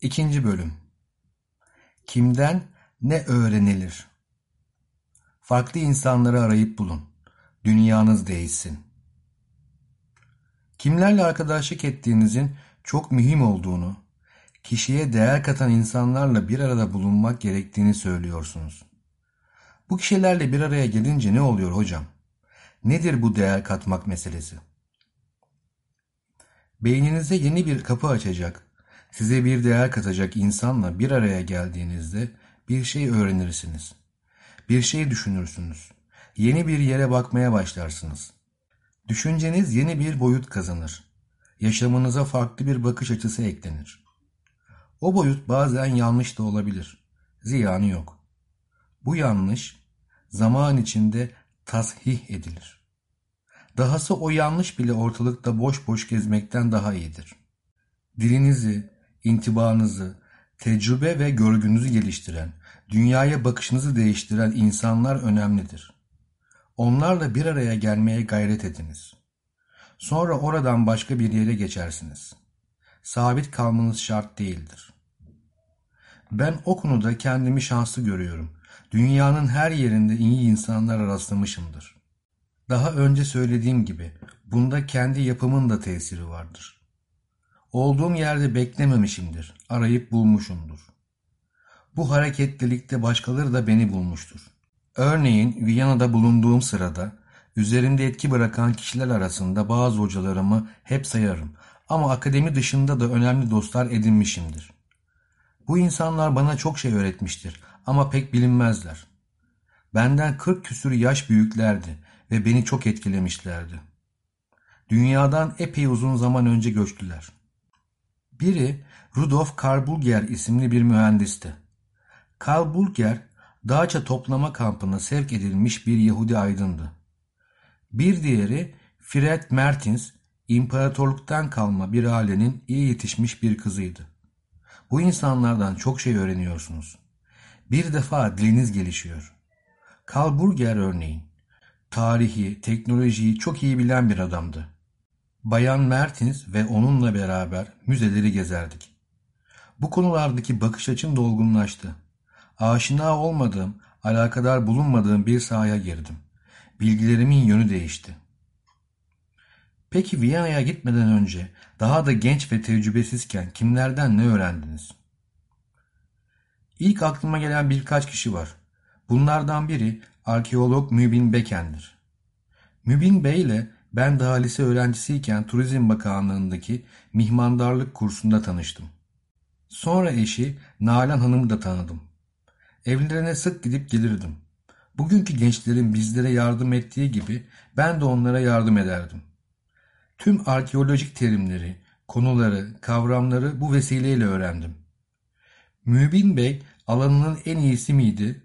İkinci Bölüm Kimden ne öğrenilir? Farklı insanları arayıp bulun. Dünyanız değişsin. Kimlerle arkadaşlık ettiğinizin çok mühim olduğunu, kişiye değer katan insanlarla bir arada bulunmak gerektiğini söylüyorsunuz. Bu kişilerle bir araya gelince ne oluyor hocam? Nedir bu değer katmak meselesi? Beyninize yeni bir kapı açacak, size bir değer katacak insanla bir araya geldiğinizde bir şey öğrenirsiniz. Bir şey düşünürsünüz. Yeni bir yere bakmaya başlarsınız. Düşünceniz yeni bir boyut kazanır. Yaşamınıza farklı bir bakış açısı eklenir. O boyut bazen yanlış da olabilir. Ziyanı yok. Bu yanlış zaman içinde tasih edilir. Dahası o yanlış bile ortalıkta boş boş gezmekten daha iyidir. Dilinizi, intibanızı, tecrübe ve görgünüzü geliştiren, dünyaya bakışınızı değiştiren insanlar önemlidir. Onlarla bir araya gelmeye gayret ediniz. Sonra oradan başka bir yere geçersiniz. Sabit kalmanız şart değildir. Ben o konuda kendimi şanslı görüyorum. Dünyanın her yerinde iyi insanlara rastlamışımdır. Daha önce söylediğim gibi bunda kendi yapımın da tesiri vardır. Olduğum yerde beklememişimdir, arayıp bulmuşumdur. Bu hareketlilikte başkaları da beni bulmuştur. Örneğin Viyana'da bulunduğum sırada üzerimde etki bırakan kişiler arasında bazı hocalarımı hep sayarım ama akademi dışında da önemli dostlar edinmişimdir. Bu insanlar bana çok şey öğretmiştir ama pek bilinmezler. Benden kırk küsür yaş büyüklerdi ve beni çok etkilemişlerdi. Dünyadan epey uzun zaman önce göçtüler. Biri Rudolf Karbulger isimli bir mühendisti. Karbulger, Dağça toplama kampına sevk edilmiş bir Yahudi aydındı. Bir diğeri Fred Mertins, imparatorluktan kalma bir ailenin iyi yetişmiş bir kızıydı. Bu insanlardan çok şey öğreniyorsunuz. Bir defa diliniz gelişiyor. Karl Burger örneğin, tarihi, teknolojiyi çok iyi bilen bir adamdı. Bayan Mertins ve onunla beraber müzeleri gezerdik. Bu konulardaki bakış açım dolgunlaştı. Aşina olmadığım, alakadar bulunmadığım bir sahaya girdim. Bilgilerimin yönü değişti. Peki Viyana'ya gitmeden önce daha da genç ve tecrübesizken kimlerden ne öğrendiniz? İlk aklıma gelen birkaç kişi var. Bunlardan biri arkeolog Mübin Beken'dir. Mübin Bey ile ben daha lise öğrencisiyken Turizm Bakanlığındaki mihmandarlık kursunda tanıştım. Sonra eşi Nalan Hanım'ı da tanıdım. Evlerine sık gidip gelirdim. Bugünkü gençlerin bizlere yardım ettiği gibi ben de onlara yardım ederdim. Tüm arkeolojik terimleri, konuları, kavramları bu vesileyle öğrendim. Mübin Bey alanının en iyisi miydi?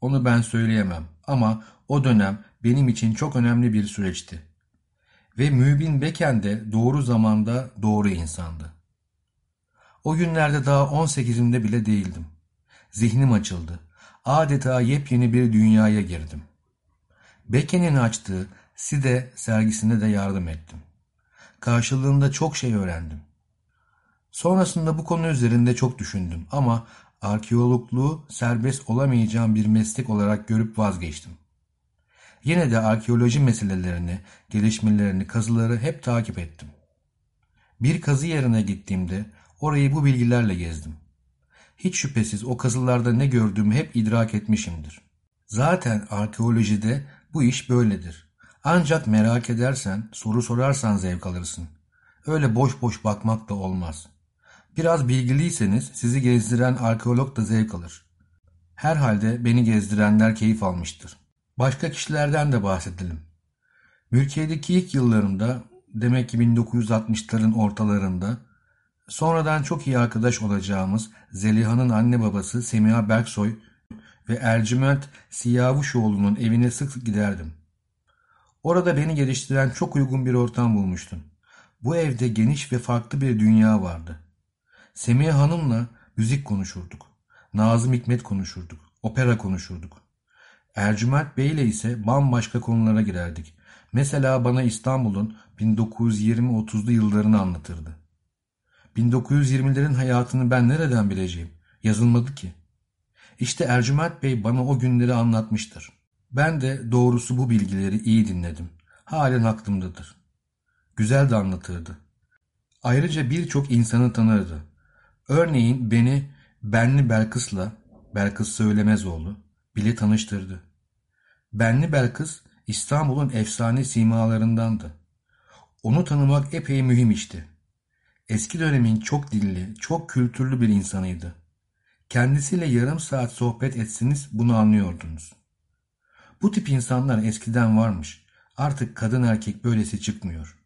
Onu ben söyleyemem ama o dönem benim için çok önemli bir süreçti. Ve Mübin Beken de doğru zamanda doğru insandı. O günlerde daha 18'imde bile değildim. Zihnim açıldı. Adeta yepyeni bir dünyaya girdim. Beken'in açtığı Side sergisine de yardım ettim. Karşılığında çok şey öğrendim. Sonrasında bu konu üzerinde çok düşündüm ama arkeologluğu serbest olamayacağım bir meslek olarak görüp vazgeçtim. Yine de arkeoloji meselelerini, gelişmelerini, kazıları hep takip ettim. Bir kazı yerine gittiğimde orayı bu bilgilerle gezdim. Hiç şüphesiz o kazılarda ne gördüğümü hep idrak etmişimdir. Zaten arkeolojide bu iş böyledir. Ancak merak edersen, soru sorarsan zevk alırsın. Öyle boş boş bakmak da olmaz. Biraz bilgiliyseniz sizi gezdiren arkeolog da zevk alır. Herhalde beni gezdirenler keyif almıştır. Başka kişilerden de bahsedelim. Mülkiye'deki ilk yıllarımda, demek ki 1960'ların ortalarında, sonradan çok iyi arkadaş olacağımız Zeliha'nın anne babası Semiha Berksoy ve Ercüment Siyavuşoğlu'nun evine sık sık giderdim. Orada beni geliştiren çok uygun bir ortam bulmuştum. Bu evde geniş ve farklı bir dünya vardı. Semiha Hanım'la müzik konuşurduk. Nazım Hikmet konuşurduk. Opera konuşurduk. Ercüment Bey ile ise bambaşka konulara girerdik. Mesela bana İstanbul'un 1920-30'lu yıllarını anlatırdı. 1920'lerin hayatını ben nereden bileceğim? Yazılmadı ki. İşte Ercüment Bey bana o günleri anlatmıştır. Ben de doğrusu bu bilgileri iyi dinledim. Halen aklımdadır. Güzel de anlatırdı. Ayrıca birçok insanı tanırdı. Örneğin beni Benli Belkıs'la, Belkıs Söylemezoğlu, bile tanıştırdı. Benli Belkıs İstanbul'un efsane simalarındandı. Onu tanımak epey mühim işti. Eski dönemin çok dilli, çok kültürlü bir insanıydı. Kendisiyle yarım saat sohbet etsiniz bunu anlıyordunuz. Bu tip insanlar eskiden varmış. Artık kadın erkek böylesi çıkmıyor.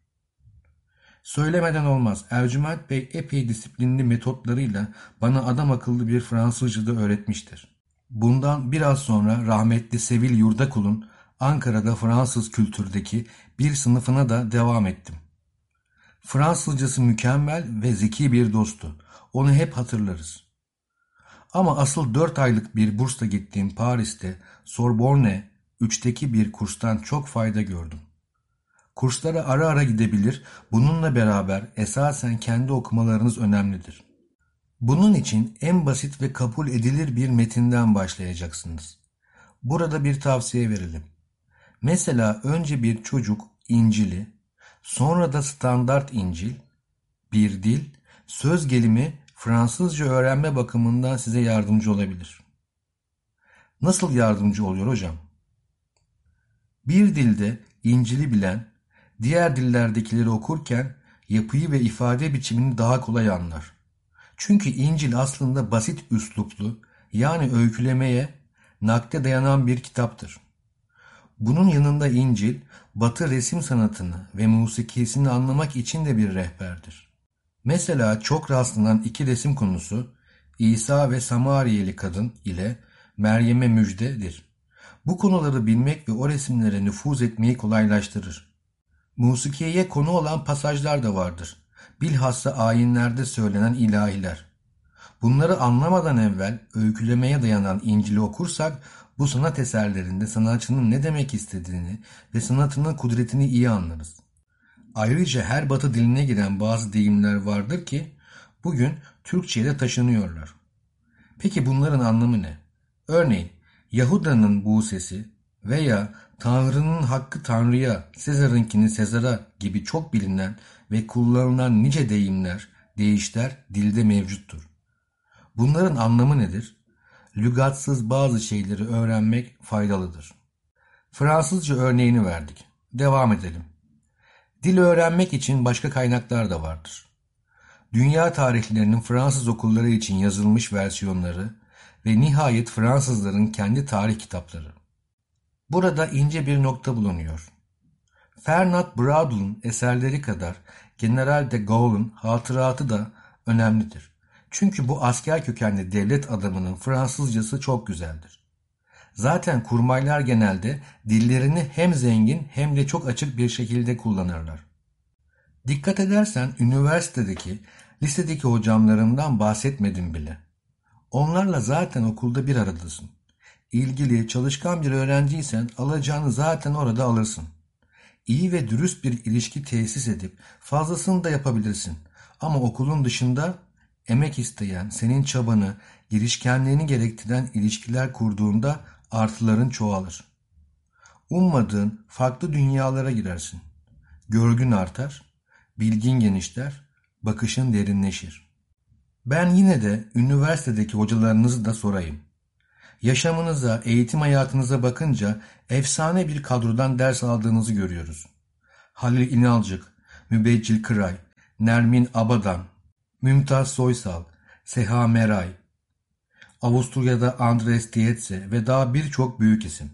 Söylemeden olmaz. Ercüment Bey epey disiplinli metotlarıyla bana adam akıllı bir Fransızca da öğretmiştir. Bundan biraz sonra rahmetli Sevil Yurdakul'un Ankara'da Fransız kültürdeki bir sınıfına da devam ettim. Fransızcası mükemmel ve zeki bir dostu. Onu hep hatırlarız. Ama asıl dört aylık bir bursla gittiğim Paris'te Sorbonne üçteki bir kurstan çok fayda gördüm. Kurslara ara ara gidebilir, bununla beraber esasen kendi okumalarınız önemlidir. Bunun için en basit ve kabul edilir bir metinden başlayacaksınız. Burada bir tavsiye verelim. Mesela önce bir çocuk İncil'i, sonra da standart İncil, bir dil, söz gelimi Fransızca öğrenme bakımından size yardımcı olabilir. Nasıl yardımcı oluyor hocam? Bir dilde İncil'i bilen, diğer dillerdekileri okurken yapıyı ve ifade biçimini daha kolay anlar. Çünkü İncil aslında basit üsluplu, yani öykülemeye, nakde dayanan bir kitaptır. Bunun yanında İncil, Batı resim sanatını ve musikisini anlamak için de bir rehberdir. Mesela çok rastlanan iki resim konusu İsa ve Samariyeli kadın ile Meryem'e müjdedir. Bu konuları bilmek ve o resimlere nüfuz etmeyi kolaylaştırır. Musikiye konu olan pasajlar da vardır. Bilhassa ayinlerde söylenen ilahiler. Bunları anlamadan evvel öykülemeye dayanan İncil'i okursak bu sanat eserlerinde sanatçının ne demek istediğini ve sanatının kudretini iyi anlarız. Ayrıca her batı diline giren bazı deyimler vardır ki bugün Türkçe'ye de taşınıyorlar. Peki bunların anlamı ne? Örneğin Yahuda'nın bu sesi veya Tanrı'nın hakkı Tanrı'ya, Sezar'ınkini Sezar'a gibi çok bilinen ve kullanılan nice deyimler, deyişler dilde mevcuttur. Bunların anlamı nedir? Lügatsız bazı şeyleri öğrenmek faydalıdır. Fransızca örneğini verdik. Devam edelim. Dil öğrenmek için başka kaynaklar da vardır. Dünya tarihlerinin Fransız okulları için yazılmış versiyonları ve nihayet Fransızların kendi tarih kitapları. Burada ince bir nokta bulunuyor. Fernand Braud'un eserleri kadar General de Gaulle'un hatıratı da önemlidir. Çünkü bu asker kökenli devlet adamının Fransızcası çok güzeldir. Zaten kurmaylar genelde dillerini hem zengin hem de çok açık bir şekilde kullanırlar. Dikkat edersen üniversitedeki, lisedeki hocamlarımdan bahsetmedim bile. Onlarla zaten okulda bir aradasın. İlgili, çalışkan bir öğrenciysen alacağını zaten orada alırsın. İyi ve dürüst bir ilişki tesis edip fazlasını da yapabilirsin. Ama okulun dışında emek isteyen, senin çabanı, girişkenliğini gerektiren ilişkiler kurduğunda artıların çoğalır. Ummadığın farklı dünyalara girersin. Görgün artar, bilgin genişler, bakışın derinleşir. Ben yine de üniversitedeki hocalarınızı da sorayım. Yaşamınıza, eğitim hayatınıza bakınca efsane bir kadrodan ders aldığınızı görüyoruz. Halil İnalcık, Mübeccil Kıray, Nermin Abadan, Mümtaz Soysal, Seha Meray, Avusturya'da Andres Dietze ve daha birçok büyük isim.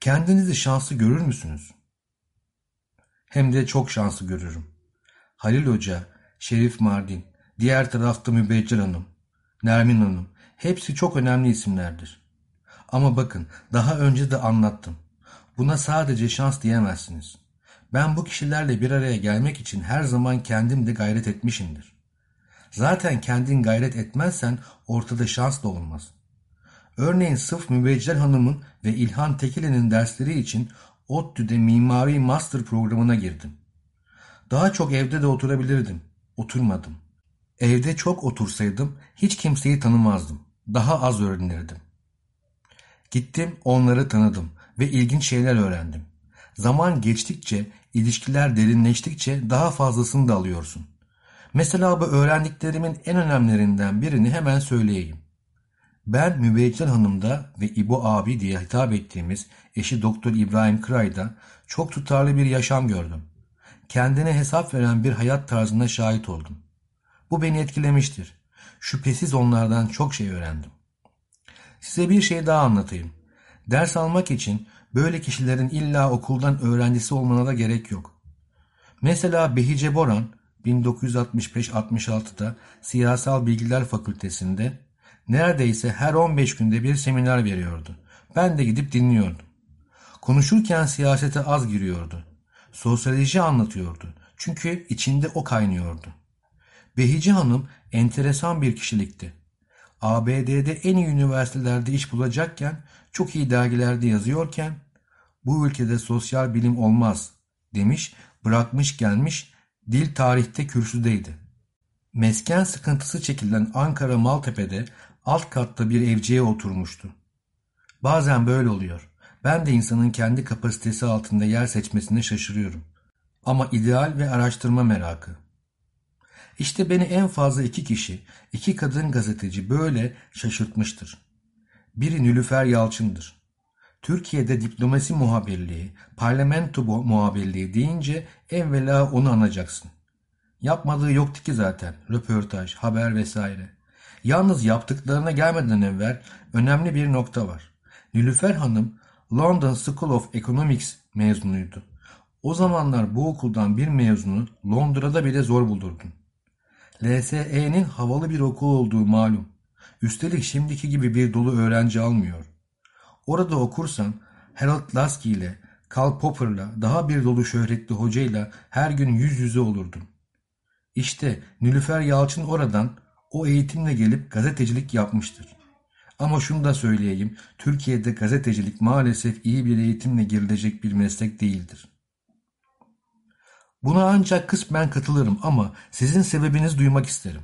Kendinizi şanslı görür müsünüz? Hem de çok şanslı görürüm. Halil Hoca, Şerif Mardin, diğer tarafta Mübeccel Hanım, Nermin Hanım, hepsi çok önemli isimlerdir. Ama bakın, daha önce de anlattım. Buna sadece şans diyemezsiniz. Ben bu kişilerle bir araya gelmek için her zaman kendim de gayret etmişimdir. Zaten kendin gayret etmezsen ortada şans da olmaz. Örneğin sırf Mübeccel Hanım'ın ve İlhan Tekile'nin dersleri için ODTÜ'de mimari master programına girdim. Daha çok evde de oturabilirdim. Oturmadım. Evde çok otursaydım hiç kimseyi tanımazdım. Daha az öğrenirdim. Gittim onları tanıdım ve ilginç şeyler öğrendim. Zaman geçtikçe, ilişkiler derinleştikçe daha fazlasını da alıyorsun. Mesela bu öğrendiklerimin en önemlilerinden birini hemen söyleyeyim. Ben Mübeccel Hanım'da ve İbo abi diye hitap ettiğimiz eşi Doktor İbrahim Kıray'da çok tutarlı bir yaşam gördüm. Kendine hesap veren bir hayat tarzına şahit oldum. Bu beni etkilemiştir. Şüphesiz onlardan çok şey öğrendim. Size bir şey daha anlatayım. Ders almak için böyle kişilerin illa okuldan öğrencisi olmana da gerek yok. Mesela Behice Boran 1965-66'da Siyasal Bilgiler Fakültesinde neredeyse her 15 günde bir seminer veriyordu. Ben de gidip dinliyordum. Konuşurken siyasete az giriyordu. Sosyoloji anlatıyordu. Çünkü içinde o kaynıyordu. Behici Hanım enteresan bir kişilikti. ABD'de en iyi üniversitelerde iş bulacakken, çok iyi dergilerde yazıyorken, bu ülkede sosyal bilim olmaz demiş, bırakmış gelmiş, dil tarihte kürsüdeydi. Mesken sıkıntısı çekilen Ankara Maltepe'de alt katta bir evciye oturmuştu. Bazen böyle oluyor. Ben de insanın kendi kapasitesi altında yer seçmesine şaşırıyorum. Ama ideal ve araştırma merakı. İşte beni en fazla iki kişi, iki kadın gazeteci böyle şaşırtmıştır. Biri Nülüfer Yalçın'dır. Türkiye'de diplomasi muhabirliği, parlamento muhabirliği deyince evvela onu anacaksın. Yapmadığı yoktu ki zaten, röportaj, haber vesaire. Yalnız yaptıklarına gelmeden evvel önemli bir nokta var. Nilüfer Hanım London School of Economics mezunuydu. O zamanlar bu okuldan bir mezunu Londra'da bile zor bulurdun. LSE'nin havalı bir okul olduğu malum. Üstelik şimdiki gibi bir dolu öğrenci almıyor. Orada okursan Harold Lasky ile Karl Popper'la daha bir dolu şöhretli hocayla her gün yüz yüze olurdun. İşte Nülüfer Yalçın oradan o eğitimle gelip gazetecilik yapmıştır. Ama şunu da söyleyeyim, Türkiye'de gazetecilik maalesef iyi bir eğitimle girilecek bir meslek değildir. Buna ancak kısmen katılırım ama sizin sebebiniz duymak isterim.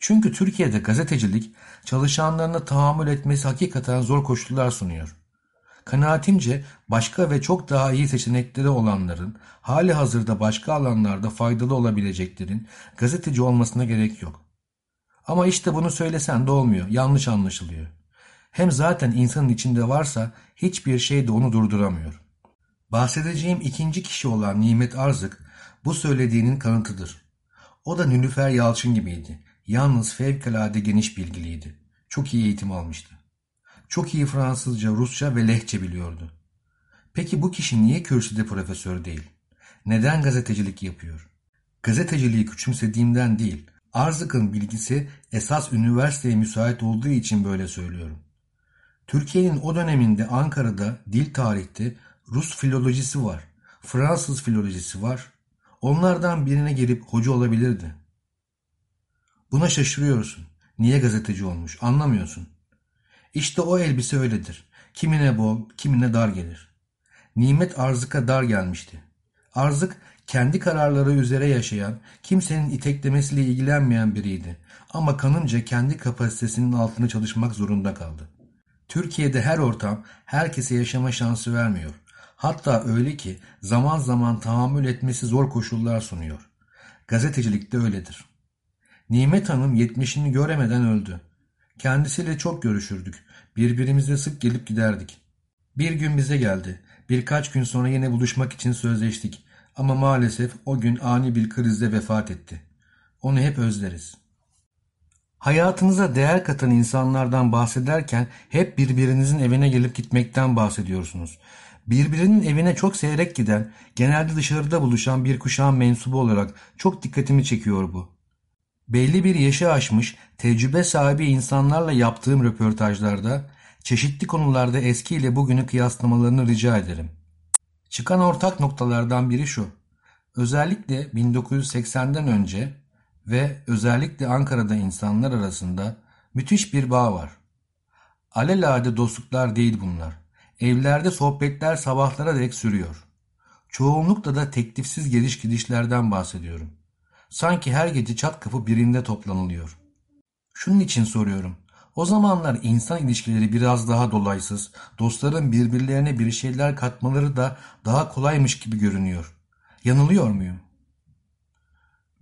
Çünkü Türkiye'de gazetecilik çalışanlarına tahammül etmesi hakikaten zor koşullar sunuyor. Kanaatimce başka ve çok daha iyi seçenekleri olanların, hali hazırda başka alanlarda faydalı olabileceklerin gazeteci olmasına gerek yok. Ama işte bunu söylesen de olmuyor, yanlış anlaşılıyor. Hem zaten insanın içinde varsa hiçbir şey de onu durduramıyor. Bahsedeceğim ikinci kişi olan Nimet Arzık bu söylediğinin kanıtıdır. O da Nülüfer Yalçın gibiydi. Yalnız fevkalade geniş bilgiliydi. Çok iyi eğitim almıştı. Çok iyi Fransızca, Rusça ve Lehçe biliyordu. Peki bu kişi niye kürsüde profesör değil? Neden gazetecilik yapıyor? Gazeteciliği küçümsediğimden değil, Arzık'ın bilgisi esas üniversiteye müsait olduğu için böyle söylüyorum. Türkiye'nin o döneminde Ankara'da dil tarihte Rus filolojisi var, Fransız filolojisi var. Onlardan birine girip hoca olabilirdi. Buna şaşırıyorsun. Niye gazeteci olmuş anlamıyorsun. İşte o elbise öyledir. Kimine bol, kimine dar gelir. Nimet Arzık'a dar gelmişti. Arzık kendi kararları üzere yaşayan, kimsenin iteklemesiyle ilgilenmeyen biriydi. Ama kanınca kendi kapasitesinin altında çalışmak zorunda kaldı. Türkiye'de her ortam herkese yaşama şansı vermiyor. Hatta öyle ki zaman zaman tahammül etmesi zor koşullar sunuyor. Gazetecilik de öyledir. Nimet Hanım yetmişini göremeden öldü. Kendisiyle çok görüşürdük. Birbirimize sık gelip giderdik. Bir gün bize geldi. Birkaç gün sonra yine buluşmak için sözleştik. Ama maalesef o gün ani bir krizde vefat etti. Onu hep özleriz. Hayatınıza değer katan insanlardan bahsederken hep birbirinizin evine gelip gitmekten bahsediyorsunuz. Birbirinin evine çok seyrek giden, genelde dışarıda buluşan bir kuşağın mensubu olarak çok dikkatimi çekiyor bu. Belli bir yaşı aşmış, tecrübe sahibi insanlarla yaptığım röportajlarda çeşitli konularda eski ile bugünü kıyaslamalarını rica ederim. Çıkan ortak noktalardan biri şu. Özellikle 1980'den önce ve özellikle Ankara'da insanlar arasında müthiş bir bağ var. Alelade dostluklar değil bunlar. Evlerde sohbetler sabahlara dek sürüyor. Çoğunlukla da teklifsiz geliş gidişlerden bahsediyorum. Sanki her gece çat kapı birinde toplanılıyor. Şunun için soruyorum. O zamanlar insan ilişkileri biraz daha dolaysız, dostların birbirlerine bir şeyler katmaları da daha kolaymış gibi görünüyor. Yanılıyor muyum?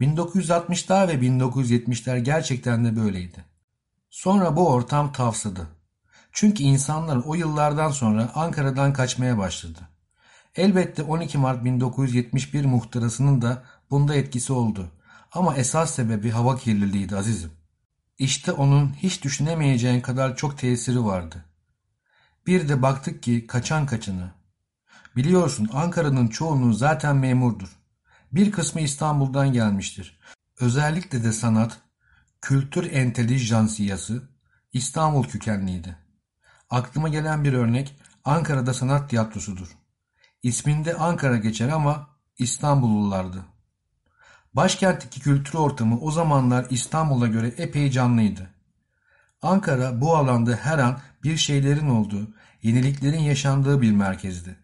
1960'lar ve 1970'ler gerçekten de böyleydi. Sonra bu ortam tavsadı. Çünkü insanlar o yıllardan sonra Ankara'dan kaçmaya başladı. Elbette 12 Mart 1971 muhtırasının da bunda etkisi oldu. Ama esas sebebi hava kirliliğiydi azizim. İşte onun hiç düşünemeyeceğin kadar çok tesiri vardı. Bir de baktık ki kaçan kaçını. Biliyorsun Ankara'nın çoğunluğu zaten memurdur. Bir kısmı İstanbul'dan gelmiştir. Özellikle de sanat, kültür entelijansiyası İstanbul kökenliydi. Aklıma gelen bir örnek Ankara'da sanat tiyatrosudur. İsminde Ankara geçer ama İstanbullulardı. Başkentteki kültür ortamı o zamanlar İstanbul'a göre epey canlıydı. Ankara bu alanda her an bir şeylerin olduğu, yeniliklerin yaşandığı bir merkezdi.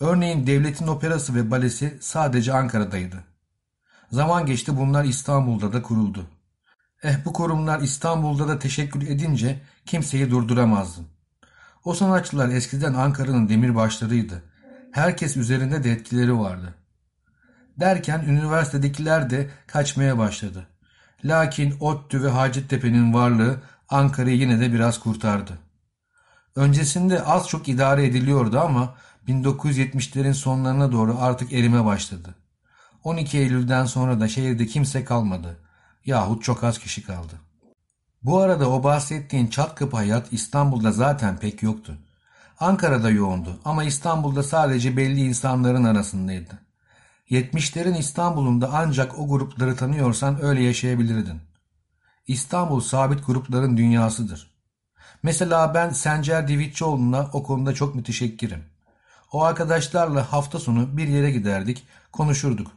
Örneğin devletin operası ve balesi sadece Ankara'daydı. Zaman geçti bunlar İstanbul'da da kuruldu. Eh bu kurumlar İstanbul'da da teşekkür edince kimseyi durduramazdın. O sanatçılar eskiden Ankara'nın demirbaşlarıydı. Herkes üzerinde de etkileri vardı. Derken üniversitedekiler de kaçmaya başladı. Lakin ODTÜ ve Hacettepe'nin varlığı Ankara'yı yine de biraz kurtardı. Öncesinde az çok idare ediliyordu ama 1970'lerin sonlarına doğru artık erime başladı. 12 Eylül'den sonra da şehirde kimse kalmadı. Yahut çok az kişi kaldı. Bu arada o bahsettiğin çat kapı hayat İstanbul'da zaten pek yoktu. Ankara'da yoğundu ama İstanbul'da sadece belli insanların arasındaydı. 70'lerin İstanbul'unda ancak o grupları tanıyorsan öyle yaşayabilirdin. İstanbul sabit grupların dünyasıdır. Mesela ben Sencer Divitçioğlu'na o konuda çok müteşekkirim. O arkadaşlarla hafta sonu bir yere giderdik, konuşurduk.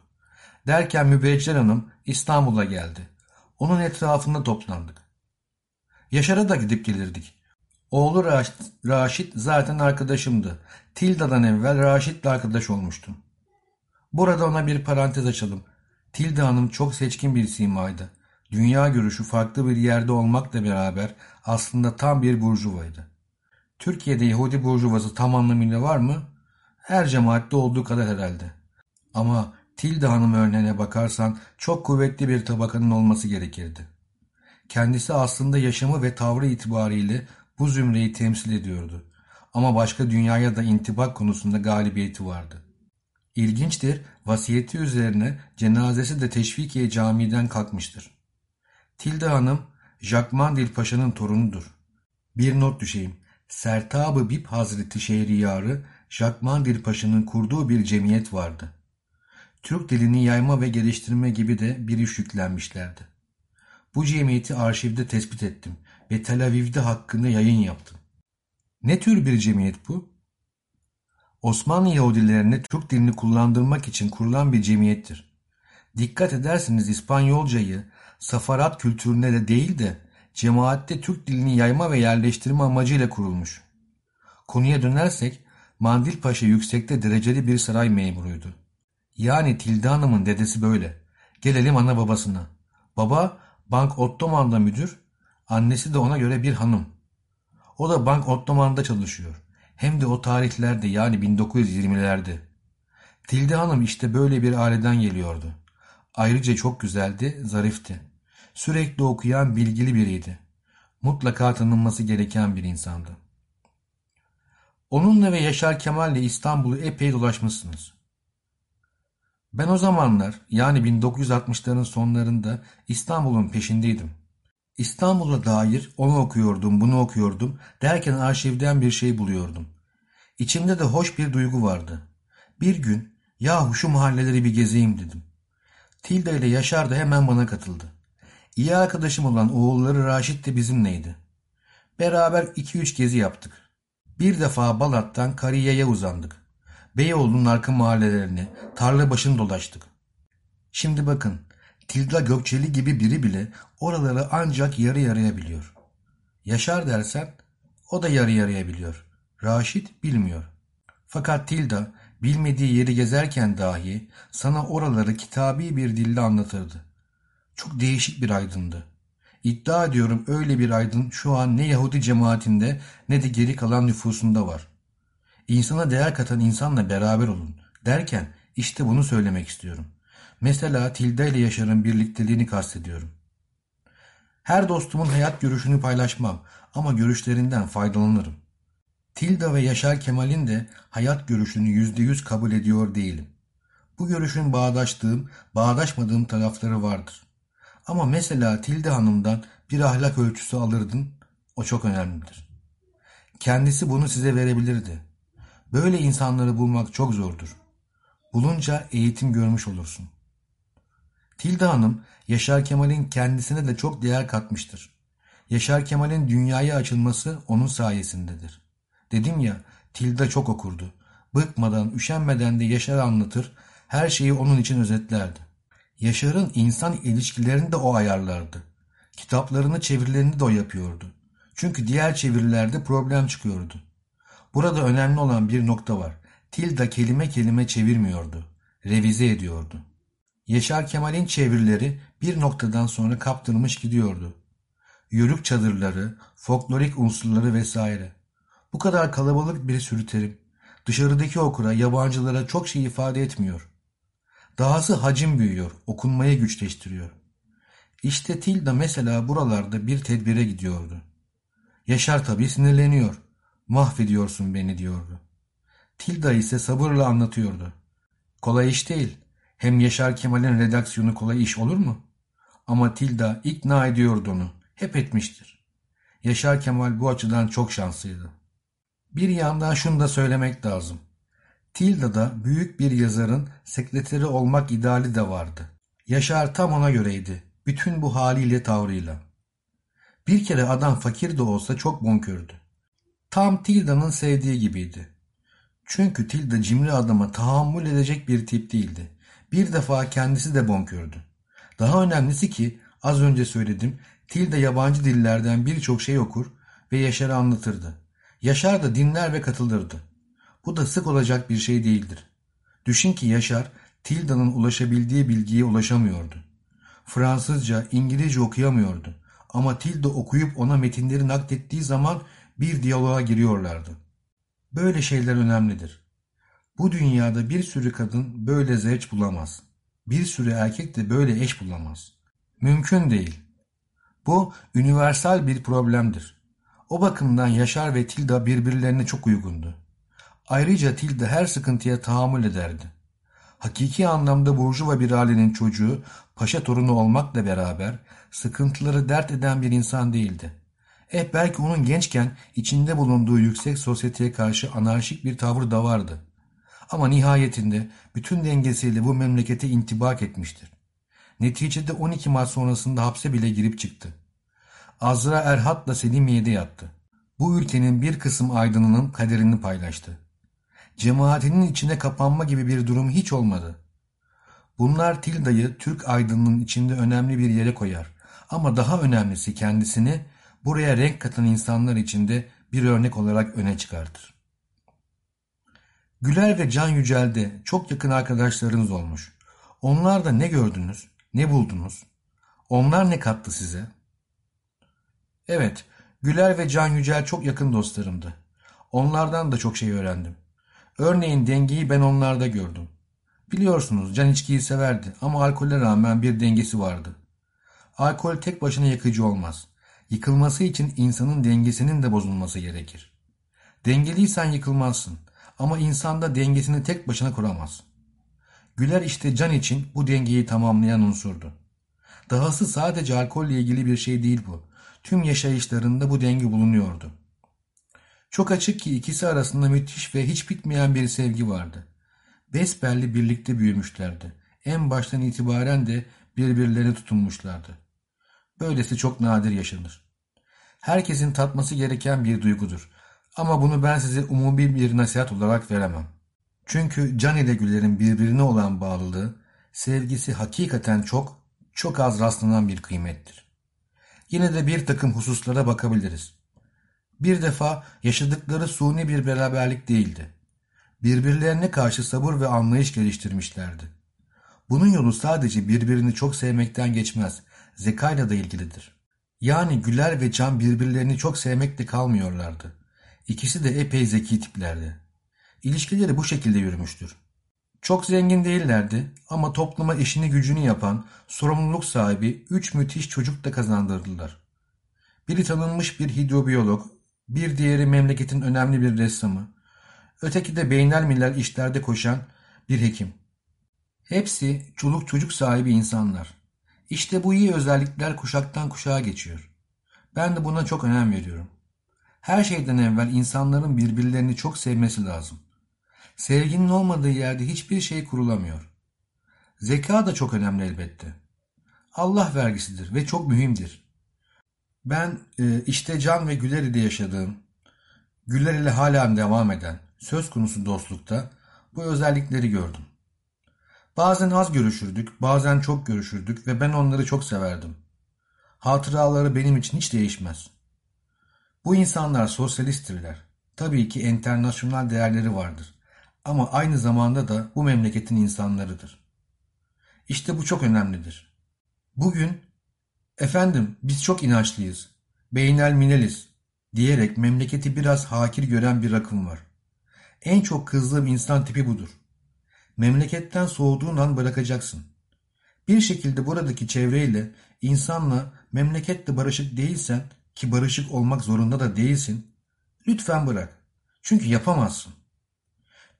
Derken Mübeccel Hanım İstanbul'a geldi. Onun etrafında toplandık. Yaşar'a da gidip gelirdik. Oğlu Raşit, Raşit zaten arkadaşımdı. Tilda'dan evvel Raşit'le arkadaş olmuştum. Burada ona bir parantez açalım. Tilda Hanım çok seçkin bir simaydı. Dünya görüşü farklı bir yerde olmakla beraber aslında tam bir burjuvaydı. Türkiye'de Yahudi burjuvası tam anlamıyla var mı? Her cemaatte olduğu kadar herhalde. Ama Tilda Hanım örneğine bakarsan çok kuvvetli bir tabakanın olması gerekirdi. Kendisi aslında yaşamı ve tavrı itibariyle bu zümreyi temsil ediyordu. Ama başka dünyaya da intibak konusunda galibiyeti vardı. İlginçtir, vasiyeti üzerine cenazesi de Teşvikiye Camii'den kalkmıştır. Tilda Hanım, Jacques Mandil Paşa'nın torunudur. Bir not düşeyim. Sertab-ı Bip Hazreti Şehriyarı Jacques Mandil Paşa'nın kurduğu bir cemiyet vardı. Türk dilini yayma ve geliştirme gibi de bir iş yüklenmişlerdi. Bu cemiyeti arşivde tespit ettim ve Tel Aviv'de hakkında yayın yaptım. Ne tür bir cemiyet bu? Osmanlı Yahudilerine Türk dilini kullandırmak için kurulan bir cemiyettir. Dikkat ederseniz İspanyolcayı safarat kültürüne de değil de cemaatte Türk dilini yayma ve yerleştirme amacıyla kurulmuş. Konuya dönersek Mandil Paşa yüksekte dereceli bir saray memuruydu. Yani Tilde Hanım'ın dedesi böyle. Gelelim ana babasına. Baba Bank Ottoman'da müdür, annesi de ona göre bir hanım. O da Bank Ottoman'da çalışıyor. Hem de o tarihlerde yani 1920'lerde. Tilde Hanım işte böyle bir aileden geliyordu. Ayrıca çok güzeldi, zarifti. Sürekli okuyan bilgili biriydi. Mutlaka tanınması gereken bir insandı. Onunla ve Yaşar Kemal'le İstanbul'u epey dolaşmışsınız. Ben o zamanlar yani 1960'ların sonlarında İstanbul'un peşindeydim. İstanbul'a dair onu okuyordum, bunu okuyordum derken arşivden bir şey buluyordum. İçimde de hoş bir duygu vardı. Bir gün yahu şu mahalleleri bir gezeyim dedim. Tilda ile Yaşar da hemen bana katıldı. İyi arkadaşım olan oğulları Raşit de bizimleydi. Beraber iki üç gezi yaptık. Bir defa Balat'tan Kariye'ye uzandık. Beyoğlu'nun arka mahallelerini, tarla başını dolaştık. Şimdi bakın, Tilda Gökçeli gibi biri bile oraları ancak yarı yarıya biliyor. Yaşar dersen, o da yarı yarıya biliyor. Raşit bilmiyor. Fakat Tilda Bilmediği yeri gezerken dahi sana oraları kitabi bir dille anlatırdı. Çok değişik bir aydındı. İddia ediyorum öyle bir aydın şu an ne Yahudi cemaatinde ne de geri kalan nüfusunda var. İnsana değer katan insanla beraber olun derken işte bunu söylemek istiyorum. Mesela Tilda ile Yaşar'ın birlikteliğini kastediyorum. Her dostumun hayat görüşünü paylaşmam ama görüşlerinden faydalanırım. Tilda ve Yaşar Kemal'in de hayat görüşünü yüzde yüz kabul ediyor değilim. Bu görüşün bağdaştığım, bağdaşmadığım tarafları vardır. Ama mesela Tilde Hanım'dan bir ahlak ölçüsü alırdın, o çok önemlidir. Kendisi bunu size verebilirdi. Böyle insanları bulmak çok zordur. Bulunca eğitim görmüş olursun. Tilde Hanım, Yaşar Kemal'in kendisine de çok değer katmıştır. Yaşar Kemal'in dünyaya açılması onun sayesindedir. Dedim ya, Tilda çok okurdu. Bıkmadan, üşenmeden de Yaşar anlatır, her şeyi onun için özetlerdi. Yaşar'ın insan ilişkilerini de o ayarlardı. Kitaplarını, çevirilerini de o yapıyordu. Çünkü diğer çevirilerde problem çıkıyordu. Burada önemli olan bir nokta var. Tilda kelime kelime çevirmiyordu. Revize ediyordu. Yaşar Kemal'in çevirileri bir noktadan sonra kaptırmış gidiyordu. Yörük çadırları, folklorik unsurları vesaire. Bu kadar kalabalık bir sürü terim. Dışarıdaki okura, yabancılara çok şey ifade etmiyor. Dahası hacim büyüyor, okunmayı güçleştiriyor. İşte Tilda mesela buralarda bir tedbire gidiyordu. Yaşar tabii sinirleniyor. Mahvediyorsun beni diyordu. Tilda ise sabırla anlatıyordu. Kolay iş değil. Hem Yaşar Kemal'in redaksiyonu kolay iş olur mu? Ama Tilda ikna ediyordu onu. Hep etmiştir. Yaşar Kemal bu açıdan çok şanslıydı. Bir yandan şunu da söylemek lazım. Tilda'da büyük bir yazarın sekreteri olmak ideali de vardı. Yaşar tam ona göreydi. Bütün bu haliyle tavrıyla. Bir kere adam fakir de olsa çok bonkördü. Tam Tilda'nın sevdiği gibiydi. Çünkü Tilda cimri adama tahammül edecek bir tip değildi. Bir defa kendisi de bonkördü. Daha önemlisi ki az önce söyledim Tilda yabancı dillerden birçok şey okur ve Yaşar'a anlatırdı. Yaşar da dinler ve katılırdı. Bu da sık olacak bir şey değildir. Düşün ki Yaşar, Tilda'nın ulaşabildiği bilgiye ulaşamıyordu. Fransızca, İngilizce okuyamıyordu. Ama Tilda okuyup ona metinleri naklettiği zaman bir diyaloğa giriyorlardı. Böyle şeyler önemlidir. Bu dünyada bir sürü kadın böyle zevç bulamaz. Bir sürü erkek de böyle eş bulamaz. Mümkün değil. Bu universal bir problemdir. O bakımdan Yaşar ve Tilda birbirlerine çok uygundu. Ayrıca Tilda her sıkıntıya tahammül ederdi. Hakiki anlamda burjuva bir ailenin çocuğu, paşa torunu olmakla beraber sıkıntıları dert eden bir insan değildi. Eh belki onun gençken içinde bulunduğu yüksek sosyeteye karşı anarşik bir tavır da vardı. Ama nihayetinde bütün dengesiyle bu memlekete intibak etmiştir. Neticede 12 Mart sonrasında hapse bile girip çıktı. Azra Erhat'la Selimiye'de yattı. Bu ülkenin bir kısım aydınının kaderini paylaştı. Cemaatinin içine kapanma gibi bir durum hiç olmadı. Bunlar Tilda'yı Türk aydınının içinde önemli bir yere koyar. Ama daha önemlisi kendisini buraya renk katan insanlar içinde bir örnek olarak öne çıkartır. Güler ve Can Yücel'de çok yakın arkadaşlarınız olmuş. Onlarda ne gördünüz, ne buldunuz? Onlar ne kattı size? Evet, Güler ve Can Yücel çok yakın dostlarımdı. Onlardan da çok şey öğrendim. Örneğin dengeyi ben onlarda gördüm. Biliyorsunuz Can içkiyi severdi ama alkole rağmen bir dengesi vardı. Alkol tek başına yakıcı olmaz. Yıkılması için insanın dengesinin de bozulması gerekir. Dengeliysen yıkılmazsın ama insanda dengesini tek başına kuramaz. Güler işte Can için bu dengeyi tamamlayan unsurdu. Dahası sadece alkolle ilgili bir şey değil bu. Tüm yaşayışlarında bu denge bulunuyordu. Çok açık ki ikisi arasında müthiş ve hiç bitmeyen bir sevgi vardı. Besbelli birlikte büyümüşlerdi. En baştan itibaren de birbirlerine tutunmuşlardı. Böylesi çok nadir yaşanır. Herkesin tatması gereken bir duygudur. Ama bunu ben size umumi bir nasihat olarak veremem. Çünkü Can ile Güler'in birbirine olan bağlılığı, sevgisi hakikaten çok, çok az rastlanan bir kıymettir. Yine de bir takım hususlara bakabiliriz. Bir defa yaşadıkları suni bir beraberlik değildi. Birbirlerine karşı sabır ve anlayış geliştirmişlerdi. Bunun yolu sadece birbirini çok sevmekten geçmez, zekayla da ilgilidir. Yani Güler ve Can birbirlerini çok sevmekle kalmıyorlardı. İkisi de epey zeki tiplerdi. İlişkileri bu şekilde yürümüştür. Çok zengin değillerdi ama topluma işini gücünü yapan, sorumluluk sahibi üç müthiş çocuk da kazandırdılar. Biri tanınmış bir hidrobiyolog, bir diğeri memleketin önemli bir ressamı, öteki de beynel miller işlerde koşan bir hekim. Hepsi çoluk çocuk sahibi insanlar. İşte bu iyi özellikler kuşaktan kuşağa geçiyor. Ben de buna çok önem veriyorum. Her şeyden evvel insanların birbirlerini çok sevmesi lazım. Sevginin olmadığı yerde hiçbir şey kurulamıyor. Zeka da çok önemli elbette. Allah vergisidir ve çok mühimdir. Ben e, işte Can ve Güler ile yaşadığım, Güler ile hala devam eden söz konusu dostlukta bu özellikleri gördüm. Bazen az görüşürdük, bazen çok görüşürdük ve ben onları çok severdim. Hatıraları benim için hiç değişmez. Bu insanlar sosyalisttirler. Tabii ki internasyonel değerleri vardır. Ama aynı zamanda da bu memleketin insanlarıdır. İşte bu çok önemlidir. Bugün, efendim biz çok inançlıyız, beynel mineliz diyerek memleketi biraz hakir gören bir akım var. En çok kızdığım insan tipi budur. Memleketten soğuduğun an bırakacaksın. Bir şekilde buradaki çevreyle, insanla, memleketle barışık değilsen ki barışık olmak zorunda da değilsin, lütfen bırak. Çünkü yapamazsın.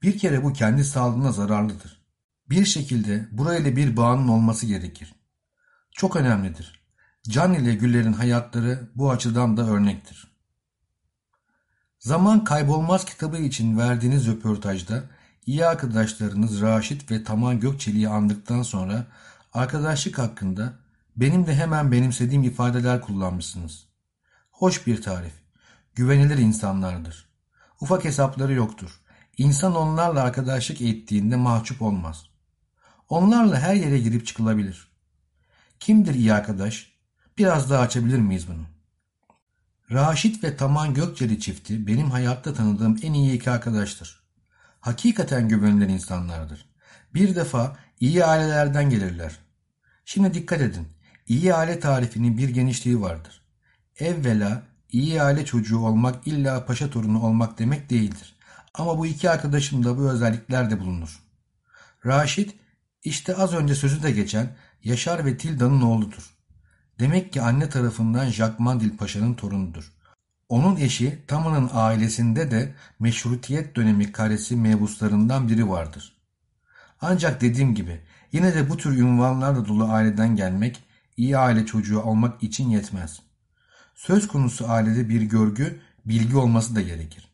Bir kere bu kendi sağlığına zararlıdır. Bir şekilde burayla bir bağının olması gerekir. Çok önemlidir. Can ile Güller'in hayatları bu açıdan da örnektir. Zaman Kaybolmaz kitabı için verdiğiniz röportajda iyi arkadaşlarınız Raşit ve Taman Gökçeli'yi andıktan sonra arkadaşlık hakkında benim de hemen benimsediğim ifadeler kullanmışsınız. Hoş bir tarif. Güvenilir insanlardır. Ufak hesapları yoktur. İnsan onlarla arkadaşlık ettiğinde mahcup olmaz. Onlarla her yere girip çıkılabilir. Kimdir iyi arkadaş? Biraz daha açabilir miyiz bunu? Raşit ve Taman Gökçeli çifti benim hayatta tanıdığım en iyi iki arkadaştır. Hakikaten güvenilir insanlardır. Bir defa iyi ailelerden gelirler. Şimdi dikkat edin. İyi aile tarifinin bir genişliği vardır. Evvela iyi aile çocuğu olmak illa paşa torunu olmak demek değildir. Ama bu iki arkadaşımda bu özellikler de bulunur. Raşit işte az önce sözü de geçen Yaşar ve Tilda'nın oğludur. Demek ki anne tarafından Jacques Mandil Paşa'nın torunudur. Onun eşi Tama'nın ailesinde de meşrutiyet dönemi karesi mebuslarından biri vardır. Ancak dediğim gibi yine de bu tür ünvanlarla dolu aileden gelmek iyi aile çocuğu olmak için yetmez. Söz konusu ailede bir görgü, bilgi olması da gerekir.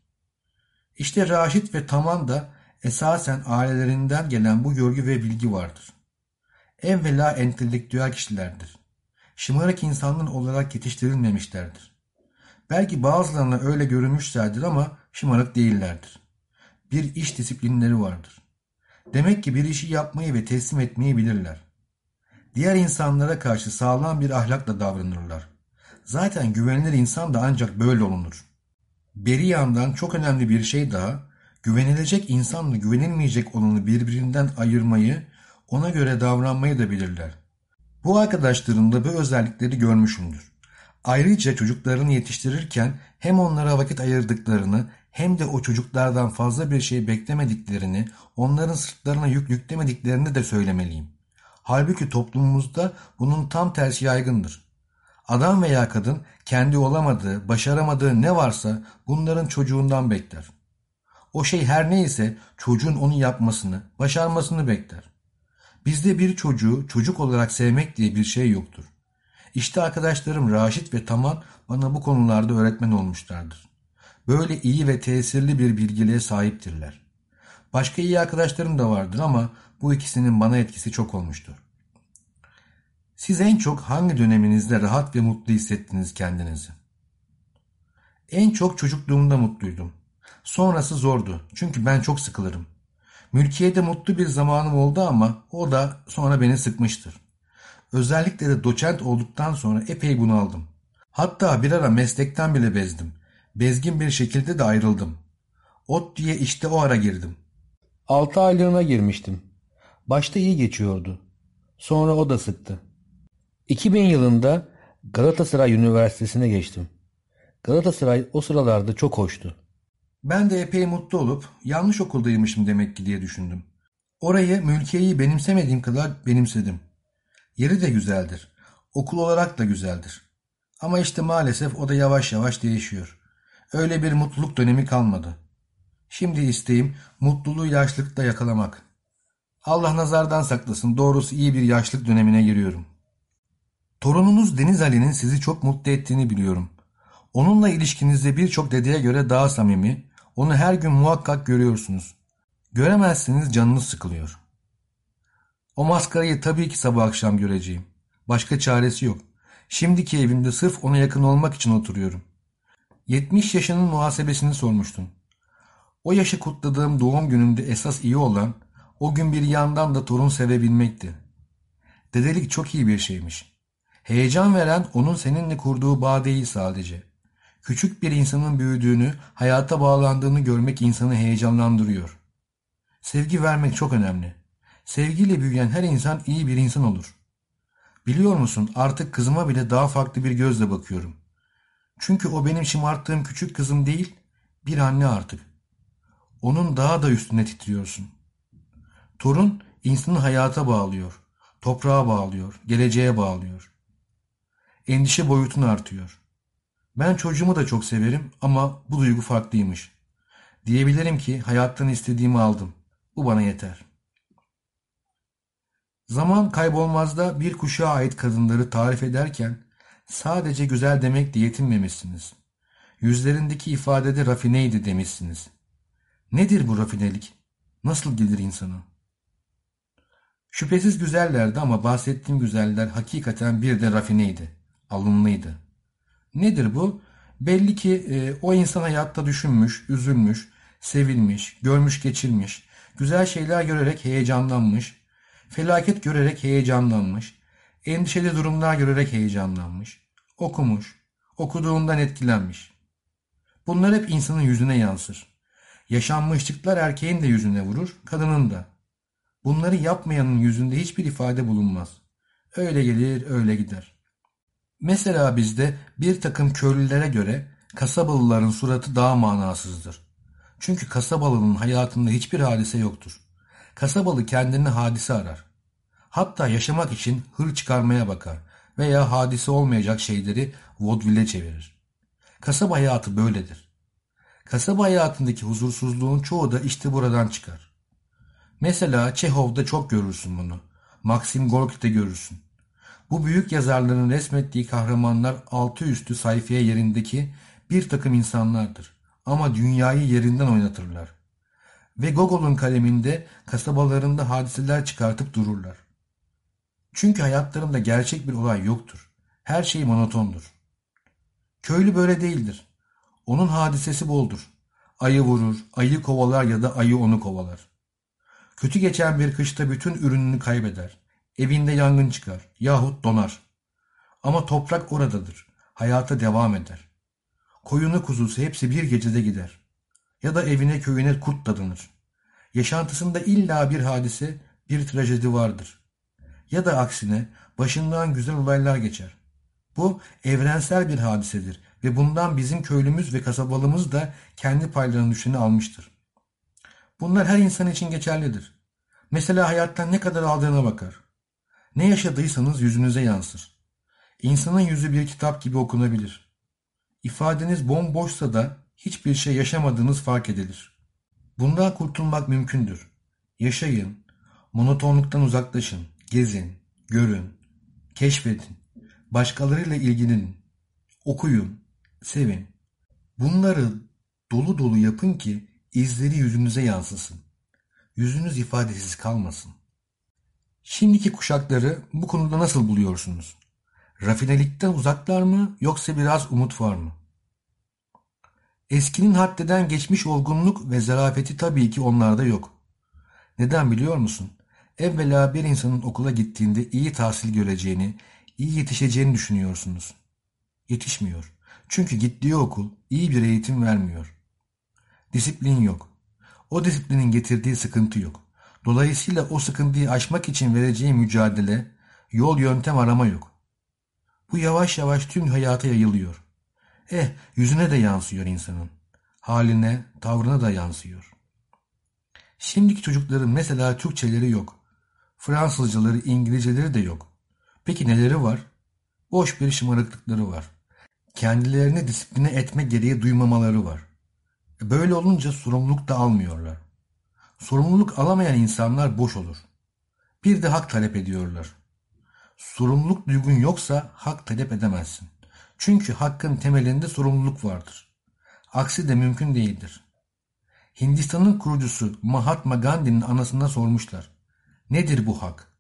İşte Raşit ve Taman da esasen ailelerinden gelen bu görgü ve bilgi vardır. Evvela entelektüel kişilerdir. Şımarık insanlar olarak yetiştirilmemişlerdir. Belki bazılarına öyle görünmüşlerdir ama şımarık değillerdir. Bir iş disiplinleri vardır. Demek ki bir işi yapmayı ve teslim etmeyi bilirler. Diğer insanlara karşı sağlam bir ahlakla davranırlar. Zaten güvenilir insan da ancak böyle olunur. Beri yandan çok önemli bir şey daha, güvenilecek insanla güvenilmeyecek olanı birbirinden ayırmayı, ona göre davranmayı da bilirler. Bu arkadaşlarımda bu özellikleri görmüşümdür. Ayrıca çocuklarını yetiştirirken hem onlara vakit ayırdıklarını hem de o çocuklardan fazla bir şey beklemediklerini, onların sırtlarına yük yüklemediklerini de söylemeliyim. Halbuki toplumumuzda bunun tam tersi yaygındır. Adam veya kadın kendi olamadığı, başaramadığı ne varsa bunların çocuğundan bekler. O şey her neyse çocuğun onu yapmasını, başarmasını bekler. Bizde bir çocuğu çocuk olarak sevmek diye bir şey yoktur. İşte arkadaşlarım Raşit ve Taman bana bu konularda öğretmen olmuşlardır. Böyle iyi ve tesirli bir bilgiliğe sahiptirler. Başka iyi arkadaşlarım da vardır ama bu ikisinin bana etkisi çok olmuştur. Siz en çok hangi döneminizde rahat ve mutlu hissettiniz kendinizi? En çok çocukluğumda mutluydum. Sonrası zordu çünkü ben çok sıkılırım. Mülkiye'de mutlu bir zamanım oldu ama o da sonra beni sıkmıştır. Özellikle de doçent olduktan sonra epey bunaldım. Hatta bir ara meslekten bile bezdim. Bezgin bir şekilde de ayrıldım. Ot diye işte o ara girdim. Altı aylığına girmiştim. Başta iyi geçiyordu. Sonra o da sıktı. 2000 yılında Galatasaray Üniversitesi'ne geçtim. Galatasaray o sıralarda çok hoştu. Ben de epey mutlu olup yanlış okuldaymışım demek ki diye düşündüm. Orayı mülkiyeyi benimsemediğim kadar benimsedim. Yeri de güzeldir. Okul olarak da güzeldir. Ama işte maalesef o da yavaş yavaş değişiyor. Öyle bir mutluluk dönemi kalmadı. Şimdi isteğim mutluluğu yaşlıkta yakalamak. Allah nazardan saklasın doğrusu iyi bir yaşlık dönemine giriyorum. Torununuz Deniz Ali'nin sizi çok mutlu ettiğini biliyorum. Onunla ilişkinizde birçok dedeye göre daha samimi, onu her gün muhakkak görüyorsunuz. Göremezseniz canınız sıkılıyor. O maskarayı tabii ki sabah akşam göreceğim. Başka çaresi yok. Şimdiki evimde sırf ona yakın olmak için oturuyorum. 70 yaşının muhasebesini sormuştun. O yaşı kutladığım doğum günümde esas iyi olan o gün bir yandan da torun sevebilmekti. Dedelik çok iyi bir şeymiş. Heyecan veren onun seninle kurduğu bağ değil sadece. Küçük bir insanın büyüdüğünü, hayata bağlandığını görmek insanı heyecanlandırıyor. Sevgi vermek çok önemli. Sevgiyle büyüyen her insan iyi bir insan olur. Biliyor musun artık kızıma bile daha farklı bir gözle bakıyorum. Çünkü o benim şımarttığım küçük kızım değil, bir anne artık. Onun daha da üstüne titriyorsun. Torun insanı hayata bağlıyor, toprağa bağlıyor, geleceğe bağlıyor. Endişe boyutun artıyor. Ben çocuğumu da çok severim ama bu duygu farklıymış. Diyebilirim ki hayattan istediğimi aldım. Bu bana yeter. Zaman kaybolmazda bir kuşağa ait kadınları tarif ederken sadece güzel demekle yetinmemişsiniz. Yüzlerindeki ifadede rafineydi demişsiniz. Nedir bu rafinelik? Nasıl gelir insana? Şüphesiz güzellerdi ama bahsettiğim güzeller hakikaten bir de rafineydi, alımlıydı. Nedir bu? Belli ki e, o insan hayatta düşünmüş, üzülmüş, sevilmiş, görmüş geçirmiş, güzel şeyler görerek heyecanlanmış, felaket görerek heyecanlanmış, endişeli durumlar görerek heyecanlanmış, okumuş, okuduğundan etkilenmiş. Bunlar hep insanın yüzüne yansır. Yaşanmışlıklar erkeğin de yüzüne vurur, kadının da. Bunları yapmayanın yüzünde hiçbir ifade bulunmaz. Öyle gelir, öyle gider. Mesela bizde bir takım köylülere göre kasabalıların suratı daha manasızdır. Çünkü kasabalının hayatında hiçbir hadise yoktur. Kasabalı kendini hadise arar. Hatta yaşamak için hır çıkarmaya bakar veya hadise olmayacak şeyleri vodville çevirir. Kasaba hayatı böyledir. Kasaba hayatındaki huzursuzluğun çoğu da işte buradan çıkar. Mesela Çehov'da çok görürsün bunu. Maxim Gorki'de görürsün. Bu büyük yazarların resmettiği kahramanlar altı üstü sayfaya yerindeki bir takım insanlardır. Ama dünyayı yerinden oynatırlar. Ve Gogol'un kaleminde kasabalarında hadiseler çıkartıp dururlar. Çünkü hayatlarında gerçek bir olay yoktur. Her şey monotondur. Köylü böyle değildir. Onun hadisesi boldur. Ayı vurur, ayı kovalar ya da ayı onu kovalar. Kötü geçen bir kışta bütün ürününü kaybeder. Evinde yangın çıkar yahut donar. Ama toprak oradadır. Hayata devam eder. Koyunu kuzusu hepsi bir gecede gider. Ya da evine köyüne kurt dadanır. Yaşantısında illa bir hadise, bir trajedi vardır. Ya da aksine başından güzel olaylar geçer. Bu evrensel bir hadisedir ve bundan bizim köylümüz ve kasabalımız da kendi paylarını düşeni almıştır. Bunlar her insan için geçerlidir. Mesela hayattan ne kadar aldığına bakar. Ne yaşadıysanız yüzünüze yansır. İnsanın yüzü bir kitap gibi okunabilir. İfadeniz bomboşsa da hiçbir şey yaşamadığınız fark edilir. Bundan kurtulmak mümkündür. Yaşayın, monotonluktan uzaklaşın, gezin, görün, keşfedin, başkalarıyla ilgilenin, okuyun, sevin. Bunları dolu dolu yapın ki izleri yüzünüze yansısın. Yüzünüz ifadesiz kalmasın. Şimdiki kuşakları bu konuda nasıl buluyorsunuz? Rafinelikten uzaklar mı yoksa biraz umut var mı? Eskinin haddeden geçmiş olgunluk ve zarafeti tabii ki onlarda yok. Neden biliyor musun? Evvela bir insanın okula gittiğinde iyi tahsil göreceğini, iyi yetişeceğini düşünüyorsunuz. Yetişmiyor. Çünkü gittiği okul iyi bir eğitim vermiyor. Disiplin yok. O disiplinin getirdiği sıkıntı yok. Dolayısıyla o sıkıntıyı aşmak için vereceği mücadele, yol yöntem arama yok. Bu yavaş yavaş tüm hayata yayılıyor. Eh yüzüne de yansıyor insanın. Haline, tavrına da yansıyor. Şimdiki çocukların mesela Türkçeleri yok. Fransızcaları, İngilizceleri de yok. Peki neleri var? Boş bir şımarıklıkları var. Kendilerini disipline etme gereği duymamaları var. E, böyle olunca sorumluluk da almıyorlar. Sorumluluk alamayan insanlar boş olur. Bir de hak talep ediyorlar. Sorumluluk duygun yoksa hak talep edemezsin. Çünkü hakkın temelinde sorumluluk vardır. Aksi de mümkün değildir. Hindistan'ın kurucusu Mahatma Gandhi'nin anasına sormuşlar. Nedir bu hak?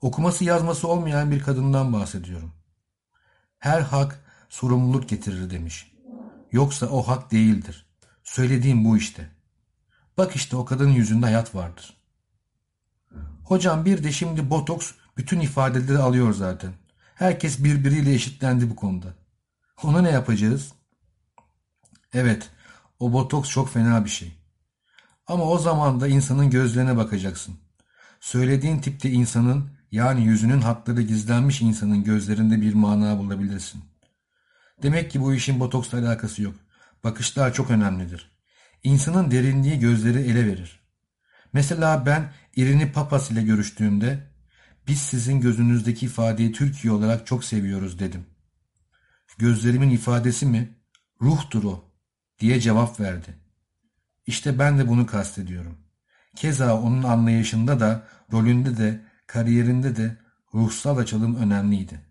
Okuması yazması olmayan bir kadından bahsediyorum. Her hak sorumluluk getirir demiş. Yoksa o hak değildir. Söylediğim bu işte. Bak işte o kadının yüzünde hayat vardır. Hocam bir de şimdi botoks bütün ifadeleri alıyor zaten. Herkes birbiriyle eşitlendi bu konuda. Ona ne yapacağız? Evet, o botoks çok fena bir şey. Ama o zaman da insanın gözlerine bakacaksın. Söylediğin tipte insanın yani yüzünün hatları gizlenmiş insanın gözlerinde bir mana bulabilirsin. Demek ki bu işin botoksla alakası yok. Bakışlar çok önemlidir. İnsanın derinliği gözleri ele verir. Mesela ben Irini Papas ile görüştüğümde biz sizin gözünüzdeki ifadeyi Türkiye olarak çok seviyoruz dedim. Gözlerimin ifadesi mi? Ruhtur o diye cevap verdi. İşte ben de bunu kastediyorum. Keza onun anlayışında da, rolünde de, kariyerinde de ruhsal açılım önemliydi.